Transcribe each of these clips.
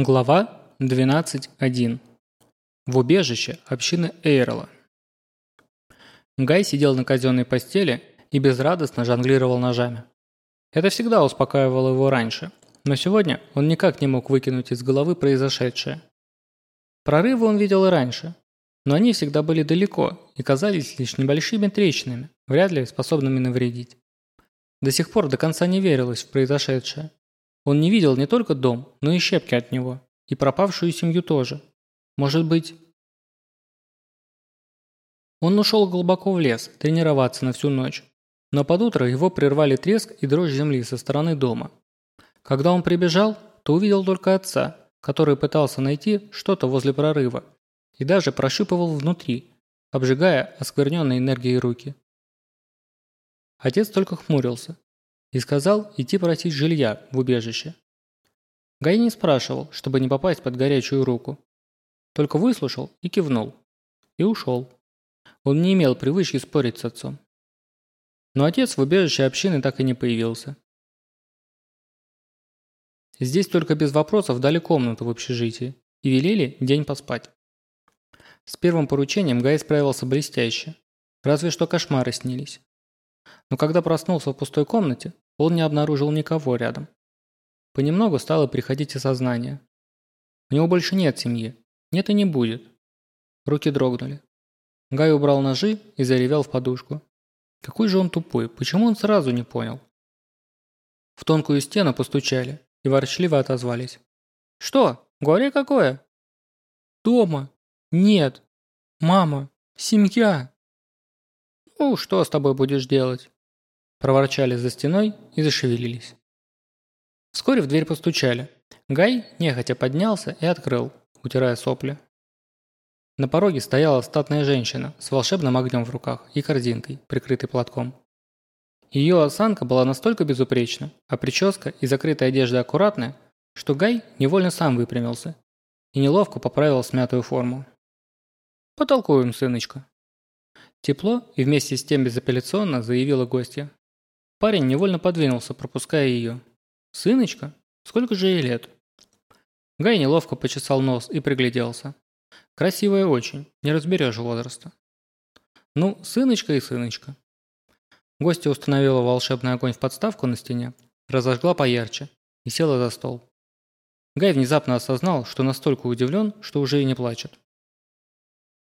Глава 12.1. В убежище общины Эйрла. Гай сидел на казенной постели и безрадостно жонглировал ножами. Это всегда успокаивало его раньше, но сегодня он никак не мог выкинуть из головы произошедшее. Прорывы он видел и раньше, но они всегда были далеко и казались лишь небольшими трещинами, вряд ли способными навредить. До сих пор до конца не верилось в произошедшее. Он не видел не только дом, но и щепки от него. И пропавшую семью тоже. Может быть... Он ушел глубоко в лес, тренироваться на всю ночь. Но под утро его прервали треск и дрожь земли со стороны дома. Когда он прибежал, то увидел только отца, который пытался найти что-то возле прорыва и даже прощупывал внутри, обжигая оскверненной энергией руки. Отец только хмурился, и сказал идти просить жилья в убежище. Гай не спрашивал, чтобы не попасть под горячую руку. Только выслушал и кивнул. И ушел. Он не имел привычки спорить с отцом. Но отец в убежище общины так и не появился. Здесь только без вопросов дали комнату в общежитии и велели день поспать. С первым поручением Гай справился блестяще. Разве что кошмары снились. Но когда проснулся в пустой комнате, он не обнаружил никого рядом. Понемногу стало приходить и сознание. У него больше нет семьи. Нет и не будет. Руки дрогнули. Гай убрал ножи и заревел в подушку. Какой же он тупой, почему он сразу не понял? В тонкую стену постучали и ворчливо отозвались. «Что? Горе какое?» «Дома. Нет. Мама. Семья». «Ну, что с тобой будешь делать?» Проворчали за стеной и зашевелились. Вскоре в дверь постучали. Гай нехотя поднялся и открыл, утирая сопли. На пороге стояла статная женщина с волшебным огнем в руках и корзинкой, прикрытой платком. Ее осанка была настолько безупречна, а прическа и закрытая одежда аккуратная, что Гай невольно сам выпрямился и неловко поправил смятую форму. «Потолкуем, сыночка». Тепло и вместе с тем безапелляционно заявила гостья. Парень невольно подвинулся, пропуская ее. «Сыночка? Сколько же ей лет?» Гай неловко почесал нос и пригляделся. Красивая очень, не разберешь возраста. Ну, сыночка и сыночка. Гостья установила волшебный огонь в подставку на стене, разожгла поярче и села за стол. Гай внезапно осознал, что настолько удивлен, что уже и не плачет.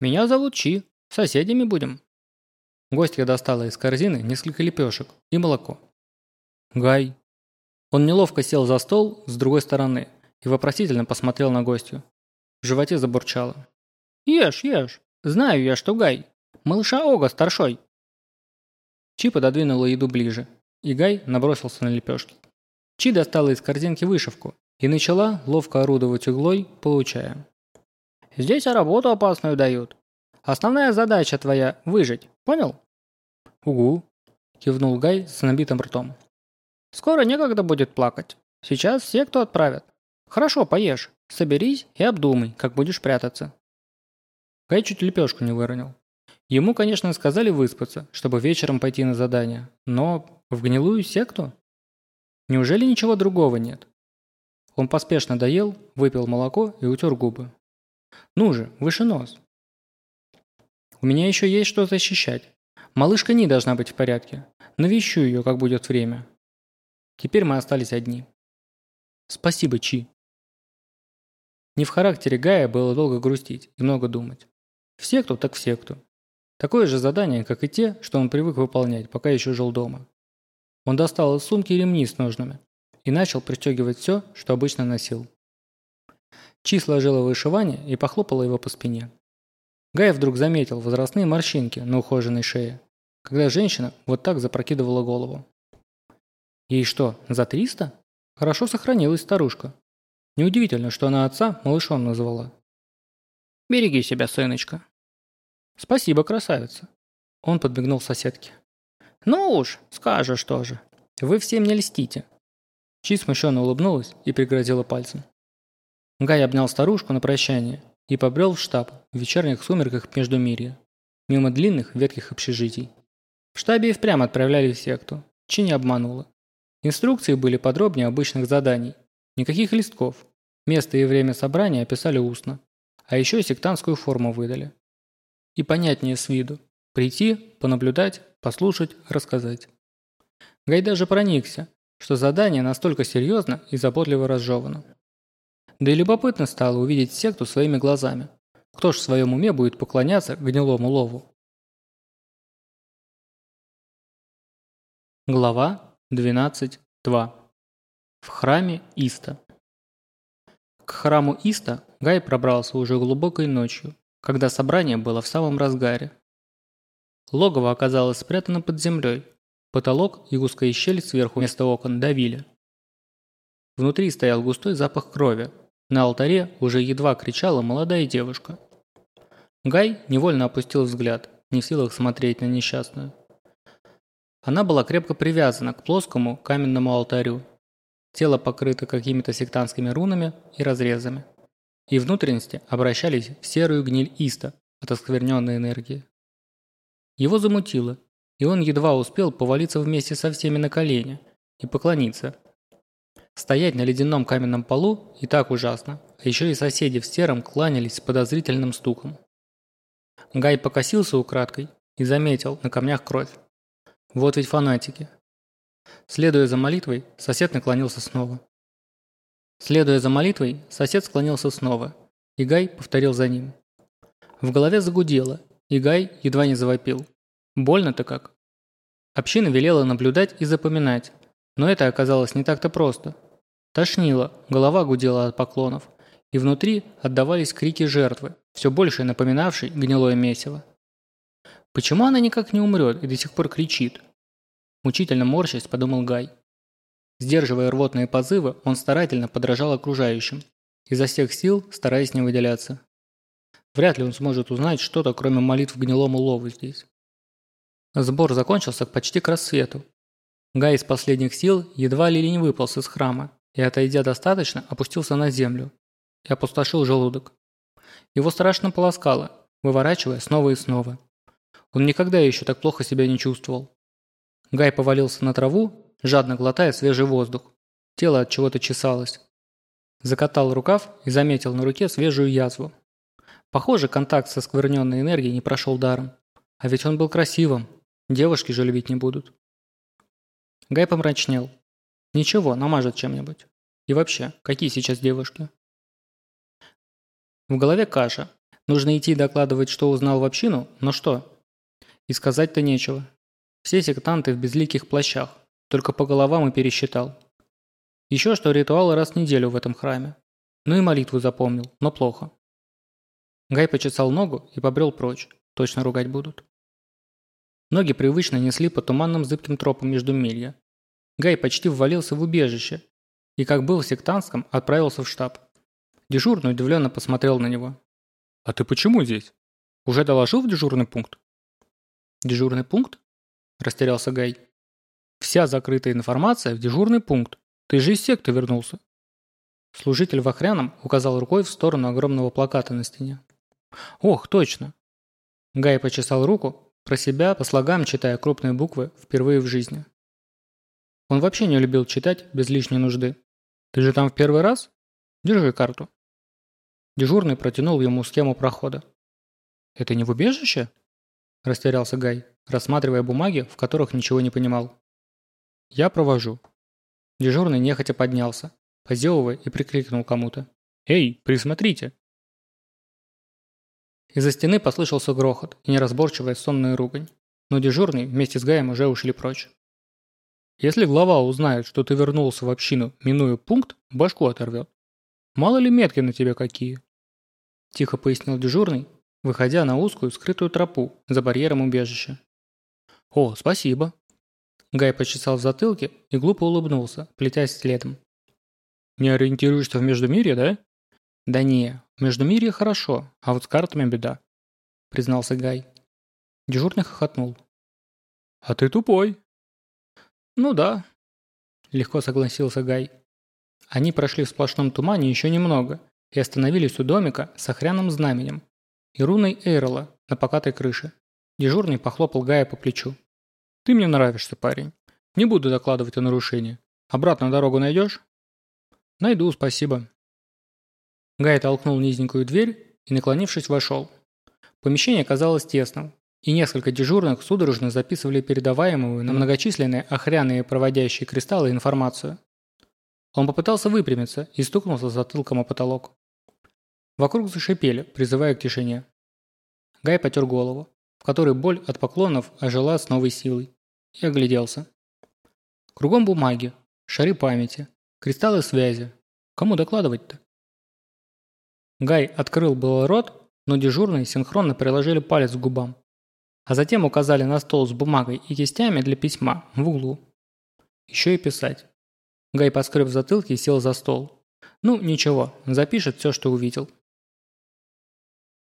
«Меня зовут Чи. Соседями будем». Гостья достала из корзины несколько лепешек и молоко. «Гай». Он неловко сел за стол с другой стороны и вопросительно посмотрел на гостью. В животе забурчало. «Ешь, ешь. Знаю я, что Гай. Малыша Ога старшой». Чи пододвинула еду ближе, и Гай набросился на лепешки. Чи достала из корзинки вышивку и начала ловко орудовать углой, получая. «Здесь работу опасную дают. Основная задача твоя – выжить. Понял?» «Угу», – кивнул Гай с набитым ртом. «Скоро некогда будет плакать. Сейчас все, кто отправят. Хорошо, поешь. Соберись и обдумай, как будешь прятаться». Гай чуть лепешку не выронил. Ему, конечно, сказали выспаться, чтобы вечером пойти на задание, но в гнилую секту? Неужели ничего другого нет? Он поспешно доел, выпил молоко и утер губы. «Ну же, выше нос!» У меня еще есть что защищать. Малышка не должна быть в порядке. Навещу ее, как будет время. Теперь мы остались одни. Спасибо, Чи. Не в характере Гая было долго грустить и много думать. Все кто, так все кто. Такое же задание, как и те, что он привык выполнять, пока еще жил дома. Он достал из сумки ремни с ножными и начал пристегивать все, что обычно носил. Чи сложила вышивание и похлопала его по спине. Гай вдруг заметил возрастные морщинки на ухоженной шее, когда женщина вот так запрокидывала голову. Ей что, за триста? Хорошо сохранилась старушка. Неудивительно, что она отца малышом назвала. «Береги себя, сыночка». «Спасибо, красавица». Он подмигнул соседке. «Ну уж, скажешь тоже. Вы всем не льстите». Чи смущенно улыбнулась и пригрозила пальцем. Гай обнял старушку на прощание и побрел в штаб в вечерних сумерках между Междумирья, мимо длинных ветких общежитий. В штабе и впрямь отправляли в секту. Чи не обманула. Инструкции были подробнее обычных заданий. Никаких листков. Место и время собрания описали устно. А еще сектантскую форму выдали. И понятнее с виду. Прийти, понаблюдать, послушать, рассказать. Гай даже проникся, что задание настолько серьезно и заботливо разжевано. Да и любопытно стало увидеть секту своими глазами. Кто ж в своем уме будет поклоняться гнилому лову? Глава 12.2. В храме Иста. К храму Иста Гай пробрался уже глубокой ночью, когда собрание было в самом разгаре. Логово оказалось спрятано под землей. Потолок и узкая щель сверху вместо окон давили. Внутри стоял густой запах крови. На алтаре уже едва кричала молодая девушка. Гай невольно опустил взгляд, не в силах смотреть на несчастную. Она была крепко привязана к плоскому каменному алтарю. Тело покрыто какими-то сектантскими рунами и разрезами. И внутренности обращались в серую гниль иста от оскверненной энергии. Его замутило, и он едва успел повалиться вместе со всеми на колени и поклониться. Стоять на ледяном каменном полу и так ужасно, а еще и соседи в сером кланялись с подозрительным стуком. Гай покосился украдкой и заметил на камнях кровь. Вот ведь фанатики. Следуя за молитвой, сосед наклонился снова. Следуя за молитвой, сосед склонился снова, и Гай повторил за ним. В голове загудело, и Гай едва не завопил. Больно-то как. Община велела наблюдать и запоминать, но это оказалось не так-то просто. Тошнило, голова гудела от поклонов, и внутри отдавались крики жертвы, все больше напоминавшей гнилое месиво. Почему она никак не умрет и до сих пор кричит? Мучительно морщась, подумал Гай. Сдерживая рвотные позывы, он старательно подражал окружающим, изо всех сил стараясь не выделяться. Вряд ли он сможет узнать что-то, кроме молитв гнилому лову здесь. Сбор закончился почти к рассвету. Гай из последних сил едва ли не выполз из храма и, отойдя достаточно, опустился на землю и опустошил желудок. Его страшно полоскало, выворачивая снова и снова. Он никогда еще так плохо себя не чувствовал. Гай повалился на траву, жадно глотая свежий воздух. Тело от чего-то чесалось. Закатал рукав и заметил на руке свежую язву. Похоже, контакт со скверненной энергией не прошел даром. А ведь он был красивым. Девушки же любить не будут. Гай помрачнел. Ничего, намажет чем-нибудь. И вообще, какие сейчас девушки? В голове каша. Нужно идти докладывать, что узнал в общину, но что? И сказать-то нечего. Все сектанты в безликих плащах. Только по головам и пересчитал. Еще что ритуалы раз в неделю в этом храме. Ну и молитву запомнил, но плохо. Гай почесал ногу и побрел прочь. Точно ругать будут. Ноги привычно несли по туманным зыбким тропам между милья. Гай почти ввалился в убежище и, как был в сектантском, отправился в штаб. Дежурный удивленно посмотрел на него. «А ты почему здесь? Уже доложил в дежурный пункт?» «Дежурный пункт?» – растерялся Гай. «Вся закрытая информация в дежурный пункт. Ты же из секты вернулся». Служитель в охряном указал рукой в сторону огромного плаката на стене. «Ох, точно!» Гай почесал руку, про себя по слогам читая крупные буквы впервые в жизни. Он вообще не любил читать без лишней нужды. «Ты же там в первый раз? Держи карту». Дежурный протянул ему схему прохода. «Это не в убежище?» – растерялся Гай, рассматривая бумаги, в которых ничего не понимал. «Я провожу». Дежурный нехотя поднялся, позевывая и прикрикнул кому-то. «Эй, присмотрите!» Из-за стены послышался грохот и неразборчивая сонная ругань. Но дежурный вместе с Гаем уже ушли прочь. Если глава узнает, что ты вернулся в общину, минуя пункт, башку оторвет. Мало ли метки на тебе какие. Тихо пояснил дежурный, выходя на узкую скрытую тропу за барьером убежища. О, спасибо. Гай почесал в затылке и глупо улыбнулся, плетясь следом. Не ориентируешься в Междумирье, да? Да не, в Междумирье хорошо, а вот с картами беда, признался Гай. Дежурный хохотнул. А ты тупой. Ну да, легко согласился Гай. Они прошли в сплошном тумане еще немного и остановились у домика с охряным знаменем и руной Эйрла на покатой крыше. Дежурный похлопал Гая по плечу. «Ты мне нравишься, парень. Не буду докладывать о нарушении. Обратно дорогу найдешь?» «Найду, спасибо». Гай толкнул низенькую дверь и, наклонившись, вошел. Помещение казалось тесным, и несколько дежурных судорожно записывали передаваемую на многочисленные охряные проводящие кристаллы информацию. Он попытался выпрямиться и стукнулся затылком о потолок. Вокруг зашипели, призывая к тишине. Гай потер голову, в которой боль от поклонов ожила с новой силой, и огляделся. Кругом бумаги, шары памяти, кристаллы связи. Кому докладывать-то? Гай открыл был рот, но дежурные синхронно приложили палец к губам, а затем указали на стол с бумагой и кистями для письма в углу. Еще и писать. Гай поскреб в затылке и сел за стол. Ну, ничего, запишет все, что увидел.